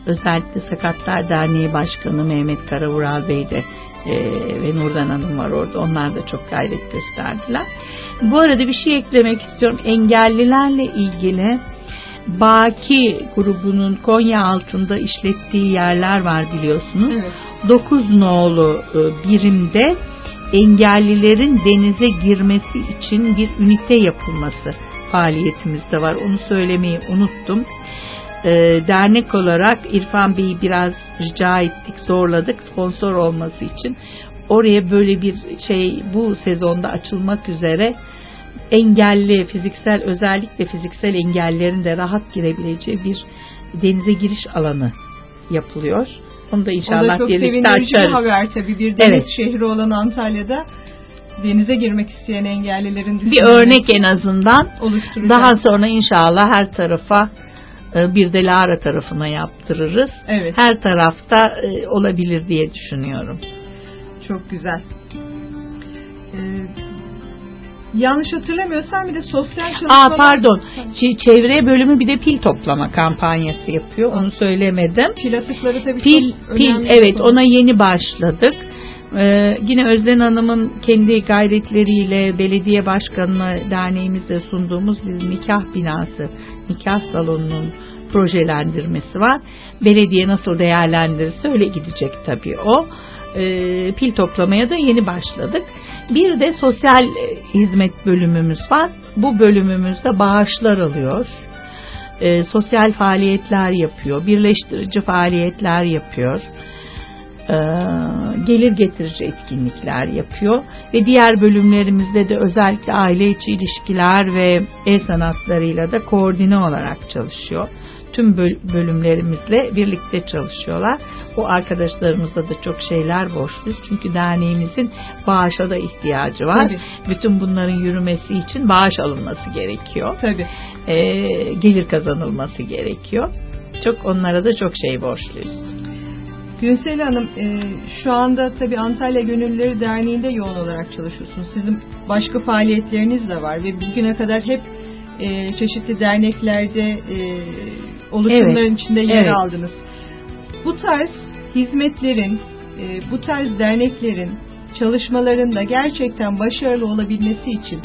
B: Özellikle Sakatlar Derneği Başkanı Mehmet Karavural Bey de e, ve Nurdan Hanım var orada. Onlar da çok gayret gösterdiler. Bu arada bir şey eklemek istiyorum. Engellilerle ilgili Baki grubunun Konya altında işlettiği yerler var biliyorsunuz.
A: Evet.
B: 9 nolu e, birimde engellilerin denize girmesi için bir ünite yapılması faaliyetimizde var. Onu söylemeyi unuttum. E, dernek olarak İrfan Bey'i biraz rica ettik, zorladık sponsor olması için. Oraya böyle bir şey bu sezonda açılmak üzere engelli fiziksel özellikle fiziksel engellerin de rahat girebileceği bir denize giriş alanı yapılıyor. Onu da
A: O da
B: inşallah
A: çok
B: birlikte
A: sevindirici bir
B: açarız.
A: haber tabii. Bir deniz
B: Evet.
A: şehri olan Antalya'da denize girmek isteyen engellilerin
B: Bir örnek en azından. Daha sonra inşallah her tarafa e, bir de Lara tarafına yaptırırız.
A: Evet.
B: Her tarafta e, olabilir diye düşünüyorum.
A: Çok güzel. Yanlış hatırlamıyorsam bir de sosyal çalışmalar...
B: Aa pardon. Ç- çevre bölümü bir de pil toplama kampanyası yapıyor. Onu söylemedim.
A: Pil atıkları tabii
B: Pil
A: çok
B: pil
A: önemli bir
B: evet ona yeni başladık. Ee, yine Özden Hanım'ın kendi gayretleriyle belediye başkanına derneğimizde sunduğumuz bir nikah binası, nikah salonunun projelendirmesi var. Belediye nasıl değerlendirirse öyle gidecek tabii o. Ee, pil toplamaya da yeni başladık. Bir de sosyal e, hizmet bölümümüz var. Bu bölümümüzde bağışlar alıyor. Ee, sosyal faaliyetler yapıyor. Birleştirici faaliyetler yapıyor e, gelir getirici etkinlikler yapıyor ve diğer bölümlerimizde de özellikle aile içi ilişkiler ve el sanatlarıyla da koordine olarak çalışıyor. Tüm böl- bölümlerimizle birlikte çalışıyorlar. O arkadaşlarımıza da çok şeyler borçluyuz. Çünkü derneğimizin bağışa da ihtiyacı var.
A: Tabii.
B: Bütün bunların yürümesi için bağış alınması gerekiyor.
A: Tabii.
B: E, gelir kazanılması gerekiyor. Çok onlara da çok şey borçluyuz.
A: Günsel Hanım e, şu anda tabii Antalya Gönüllüleri Derneği'nde yoğun olarak çalışıyorsunuz. Sizin başka faaliyetleriniz de var ve bugüne kadar hep e, çeşitli derneklerde e, oluşumların
B: Evet,
A: içinde yer
B: evet.
A: aldınız. Bu tarz hizmetlerin, e, bu tarz derneklerin çalışmalarında gerçekten başarılı olabilmesi için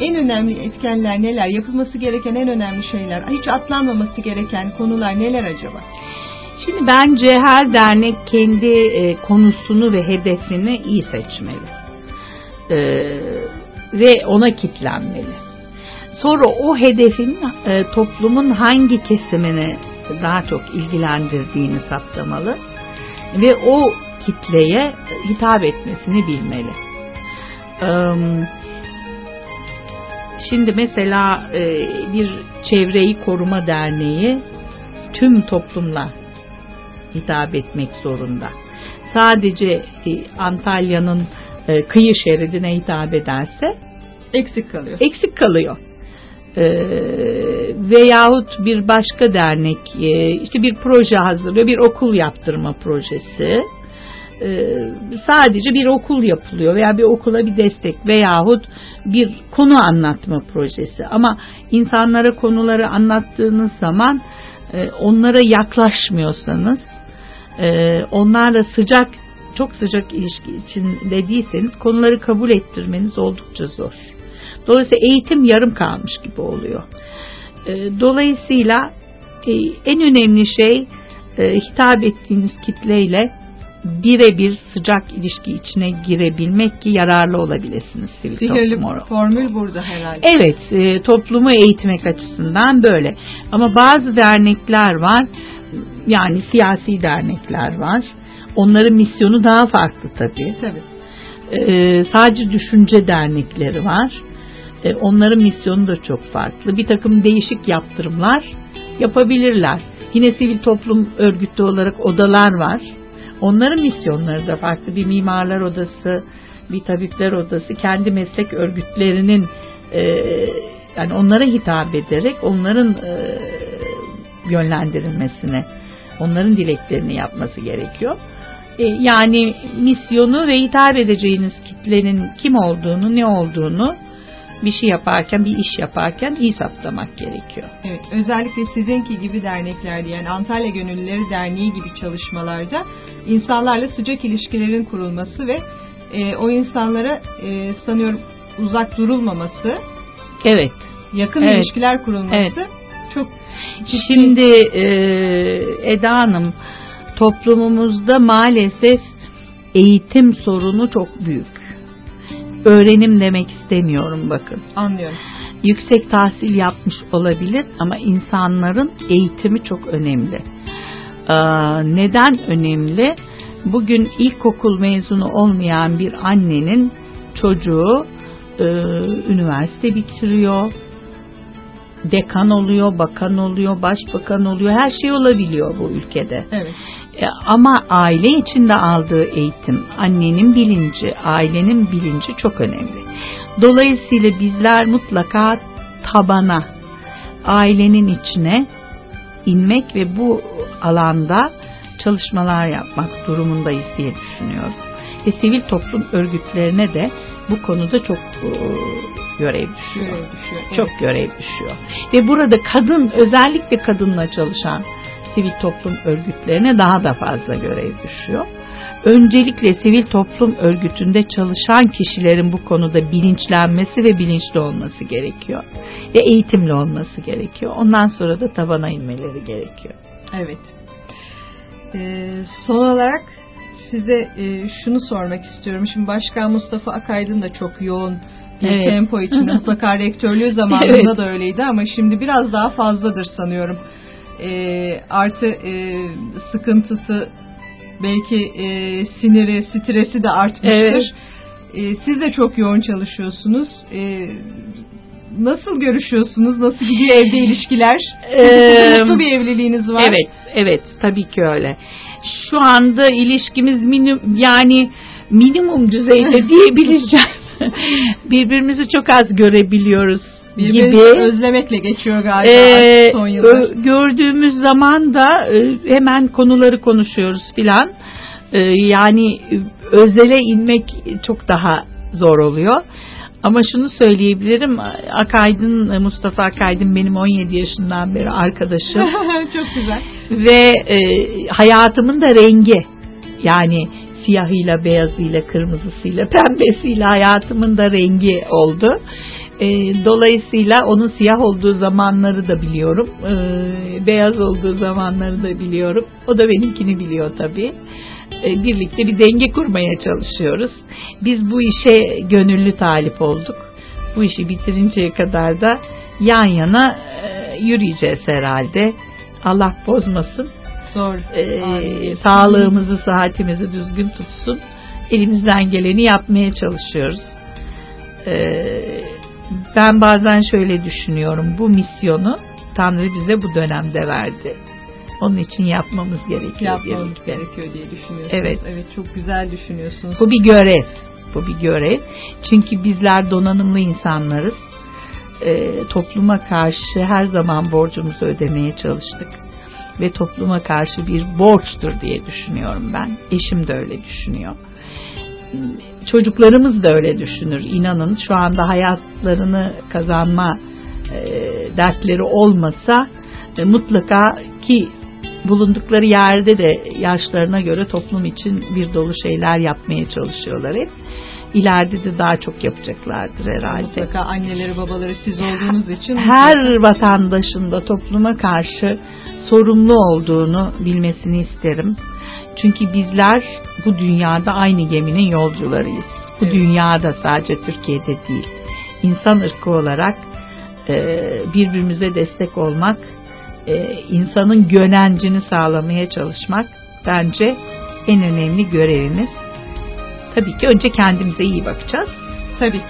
A: en önemli etkenler neler? Yapılması gereken en önemli şeyler, hiç atlanmaması gereken konular neler acaba?
B: Şimdi bence her dernek kendi e, konusunu ve hedefini iyi seçmeli. E, ve ona kitlenmeli. Sonra o hedefin e, toplumun hangi kesimini daha çok ilgilendirdiğini saptamalı ve o kitleye hitap etmesini bilmeli. Şimdi mesela e, bir çevreyi koruma derneği tüm toplumla hitap etmek zorunda. Sadece e, Antalya'nın e, kıyı şeridine hitap ederse
A: Eksik kalıyor.
B: eksik kalıyor. E, veyahut bir başka dernek e, işte bir proje hazırlıyor, bir okul yaptırma projesi. E, sadece bir okul yapılıyor veya bir okula bir destek veyahut bir konu anlatma projesi. Ama insanlara konuları anlattığınız zaman e, onlara yaklaşmıyorsanız e, onlarla sıcak çok sıcak ilişki içinde değilseniz konuları kabul ettirmeniz oldukça zor. Dolayısıyla eğitim yarım kalmış gibi oluyor. E, dolayısıyla e, en önemli şey e, hitap ettiğiniz kitleyle birebir sıcak ilişki içine girebilmek ki yararlı olabilirsiniz sivil
A: Sihirli
B: toplum
A: formül burada herhalde.
B: Evet, e, toplumu eğitmek açısından böyle. Ama bazı dernekler var, yani siyasi dernekler var. Onların misyonu daha farklı tabii.
A: Tabii.
B: E, sadece düşünce dernekleri var. Onların misyonu da çok farklı. Bir takım değişik yaptırımlar yapabilirler. Yine sivil toplum örgütü olarak odalar var. Onların misyonları da farklı. Bir mimarlar odası, bir tabipler odası, kendi meslek örgütlerinin e, yani onlara hitap ederek onların e, yönlendirilmesine, onların dileklerini yapması gerekiyor. E, yani misyonu ve hitap edeceğiniz kitlenin kim olduğunu, ne olduğunu bir şey yaparken, bir iş yaparken iyi saptamak gerekiyor.
A: Evet, özellikle sizinki gibi derneklerde yani Antalya Gönüllüleri Derneği gibi çalışmalarda insanlarla sıcak ilişkilerin kurulması ve e, o insanlara e, sanıyorum uzak durulmaması,
B: Evet.
A: yakın
B: Evet.
A: ilişkiler kurulması
B: Evet.
A: çok ciddi.
B: Şimdi e, Eda Hanım toplumumuzda maalesef eğitim sorunu çok büyük. Öğrenim demek istemiyorum bakın.
A: anlıyorum.
B: Yüksek tahsil yapmış olabilir ama insanların eğitimi çok önemli. Ee, neden önemli? Bugün ilkokul mezunu olmayan bir annenin çocuğu e, üniversite bitiriyor, dekan oluyor, bakan oluyor, başbakan oluyor, her şey olabiliyor bu ülkede.
A: Evet.
B: E, Ama aile içinde aldığı eğitim, annenin bilinci, ailenin bilinci çok önemli. Dolayısıyla bizler mutlaka tabana, ailenin içine inmek ve bu alanda çalışmalar yapmak durumundayız diye düşünüyorum. Ve sivil toplum örgütlerine de bu konuda çok e, görev düşüyor.
A: Düşüyor. Evet.
B: Çok görev düşüyor. Ve burada kadın özellikle kadınla çalışan sivil toplum örgütlerine daha da fazla görev düşüyor. Öncelikle sivil toplum örgütünde çalışan kişilerin bu konuda bilinçlenmesi ve bilinçli olması gerekiyor. Ve eğitimli olması gerekiyor. Ondan sonra da tabana inmeleri gerekiyor.
A: Evet. Ee, son olarak size e, şunu sormak istiyorum. Şimdi Başkan Mustafa Akaydın da çok yoğun bir
B: Evet.
A: tempo içinde. [laughs] Mutlaka rektörlüğü zamanında
B: Evet.
A: da öyleydi ama şimdi biraz daha fazladır sanıyorum. Ee, artı e, sıkıntısı belki e, siniri, stresi de artmıştır.
B: Evet.
A: Ee, siz de çok yoğun çalışıyorsunuz. Ee, nasıl görüşüyorsunuz? Nasıl gidiyor evde [laughs] ilişkiler?
B: Ee,
A: Mutlu bir evliliğiniz var.
B: Evet, evet tabii ki öyle. Şu anda ilişkimiz minim yani minimum düzeyde [laughs] diyebileceğim. Birbirimizi çok az görebiliyoruz
A: Birbirinizi
B: gibi.
A: özlemekle geçiyor galiba
B: Ee,
A: son yıllar.
B: gördüğümüz zaman da e, hemen konuları konuşuyoruz filan. Ee, yani e, özele inmek çok daha zor oluyor. Ama şunu söyleyebilirim. Akaydın, Mustafa Akaydın benim 17 yaşından beri arkadaşım. [laughs]
A: Çok güzel.
B: ve e, hayatımın da rengi yani siyahıyla beyazıyla kırmızısıyla [laughs] pembesiyle hayatımın da rengi oldu. E, dolayısıyla onun siyah olduğu zamanları da biliyorum. E, beyaz olduğu zamanları da biliyorum. O da benimkini biliyor tabii. E, birlikte bir denge kurmaya çalışıyoruz. Biz bu işe gönüllü talip olduk. Bu işi bitirinceye kadar da yan yana e, yürüyeceğiz herhalde. Allah bozmasın.
A: Zor. Amin.
B: sağlığımızı, sıhhatimizi düzgün tutsun. Elimizden geleni yapmaya çalışıyoruz. Ee, ben bazen şöyle düşünüyorum. Bu misyonu Tanrı bize bu dönemde verdi. Onun için yapmamız gerekiyor.
A: Yapmamız
B: birlikte.
A: gerekiyor diye düşünüyorsunuz.
B: Evet.
A: Evet çok güzel düşünüyorsunuz.
B: Bu bir görev. Bu bir görev. Çünkü bizler donanımlı insanlarız. Ee, topluma karşı her zaman borcumuzu ödemeye çalıştık. Ve topluma karşı bir borçtur diye düşünüyorum ben. Eşim de öyle düşünüyor. Çocuklarımız da öyle düşünür. İnanın şu anda hayatlarını kazanma e, dertleri olmasa e, mutlaka ki bulundukları yerde de yaşlarına göre toplum için bir dolu şeyler yapmaya çalışıyorlar hep. İleride de daha çok yapacaklardır herhalde.
A: Mutlaka anneleri babaları siz olduğunuz için
B: Her vatandaşın da topluma karşı sorumlu olduğunu bilmesini isterim. Çünkü bizler bu dünyada aynı geminin yolcularıyız. Bu
A: Evet.
B: dünyada sadece Türkiye'de değil. İnsan ırkı olarak e, birbirimize destek olmak, e, insanın gönencini sağlamaya çalışmak bence en önemli görevimiz. Tabii ki önce kendimize iyi bakacağız.
A: tabii.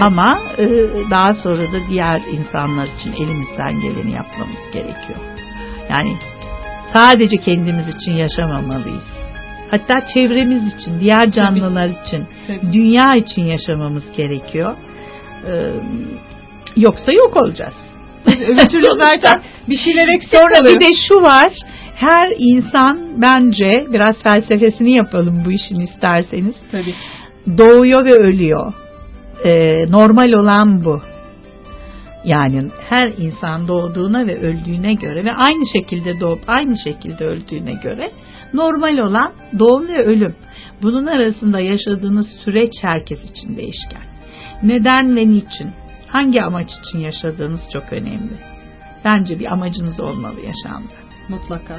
B: Ama e, daha sonra da diğer insanlar için elimizden geleni yapmamız gerekiyor. Yani sadece kendimiz için yaşamamalıyız. Hatta çevremiz için, diğer canlılar için,
A: Tabii.
B: dünya için yaşamamız gerekiyor. E, yoksa yok olacağız.
A: Öbür türlü [laughs] zaten bir şeyler eksik
B: Sonra
A: kalıyor.
B: bir de şu var. Her insan bence biraz felsefesini yapalım bu işin isterseniz.
A: Tabii.
B: Doğuyor ve ölüyor. Ee, normal olan bu. Yani her insan doğduğuna ve öldüğüne göre ve aynı şekilde doğup aynı şekilde öldüğüne göre normal olan doğum ve ölüm. Bunun arasında yaşadığınız süreç herkes için değişken. Neden ve niçin? Hangi amaç için yaşadığınız çok önemli. Bence bir amacınız olmalı yaşamda.
A: Mutlaka.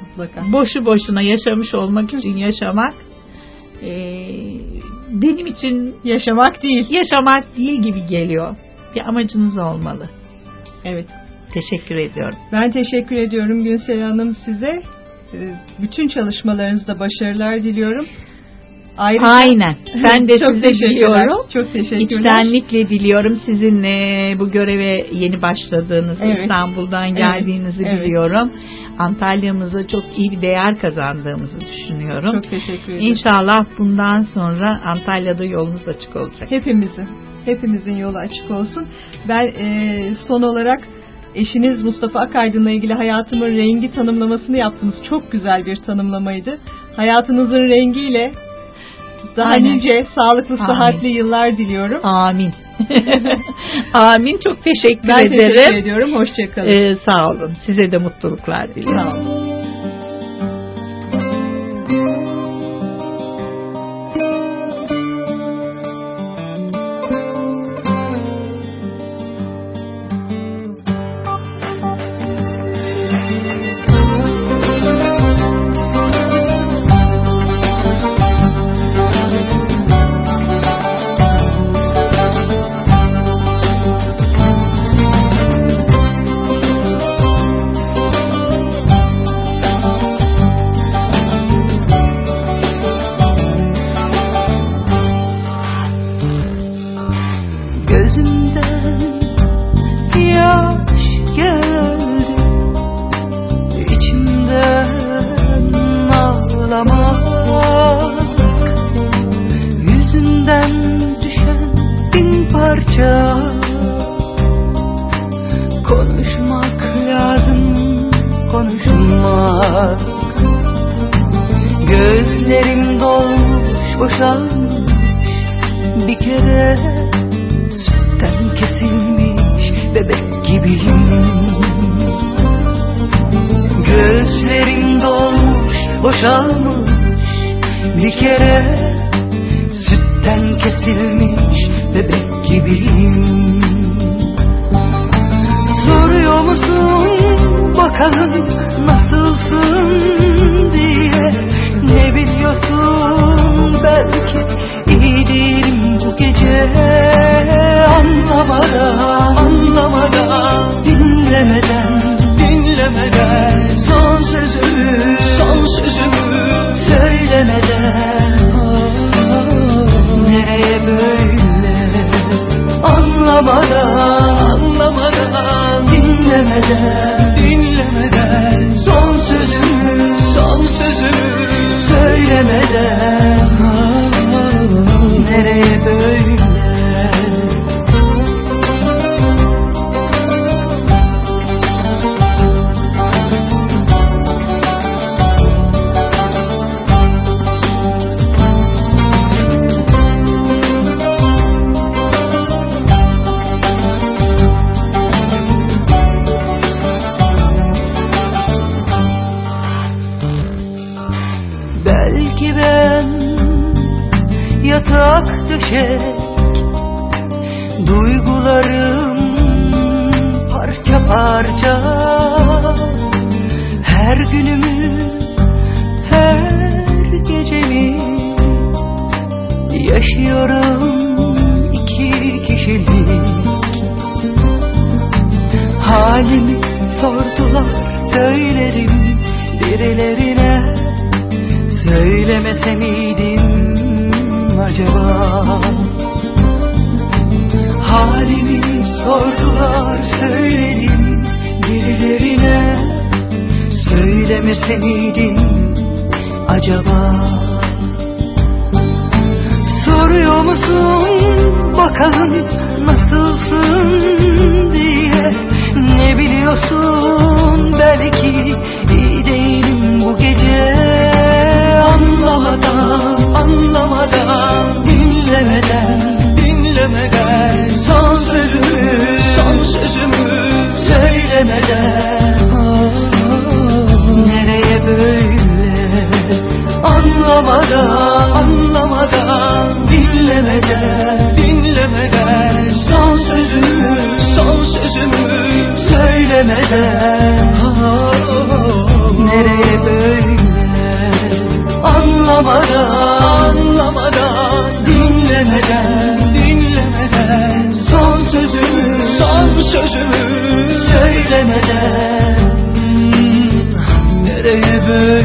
A: Mutlaka.
B: Boşu boşuna yaşamış olmak için yaşamak eee, benim için
A: Yaşamak değil.
B: yaşamak değil gibi geliyor. Bir amacınız olmalı.
A: Evet.
B: Teşekkür ediyorum.
A: Ben teşekkür ediyorum Günsel Hanım size. Ee, Bütün çalışmalarınızda başarılar diliyorum. Ayrıca
B: Aynen. [laughs] Ben de
A: çok
B: size diliyorum.
A: Çok teşekkürler.
B: İçtenlikle diliyorum sizin e, bu göreve yeni başladığınızı,
A: Evet.
B: İstanbul'dan geldiğinizi
A: evet.
B: biliyorum. Antalya'mıza çok iyi bir değer kazandığımızı düşünüyorum.
A: Çok teşekkür ederim.
B: İnşallah bundan sonra Antalya'da yolunuz açık olacak.
A: Hepimizin, hepimizin yolu açık olsun. Ben e, son olarak eşiniz Mustafa Akaydın'la ilgili hayatımın rengi tanımlamasını yaptınız. Çok güzel bir tanımlamaydı. Hayatınızın rengiyle daha
B: Aynen.
A: nice, sağlıklı,
B: Amin.
A: sıhhatli yıllar diliyorum.
B: Amin. [laughs] Amin. Çok teşekkür
A: Ben
B: ederim.
A: teşekkür ediyorum. Hoşçakalın.
B: Ee, sağ olun. Size de mutluluklar diliyorum.
A: Sağ olun.
F: 走。Yaşıyorum iki kişilik. Halimi sordular söyledim birilerine. Söylemese miydim acaba? Halimi sordular söyledim birilerine. Söylemese miydim acaba Uzun bakalım nasılsın diye. Ne biliyorsun? Belki iyi değilim bu gece. Anlamadan, anlamadan, dinlemeden, dinlemeden. Son sözümü, son sözümü söylemeden. Nereye böyle? Anlamadan anlamadan dinlemeden dinlemeden son sözümü son sözümü söylemeden. Nereye böyle? Anlamadan anlamadan dinlemeden dinlemeden son sözümü son sözümü söylemeden. Nereye böyle?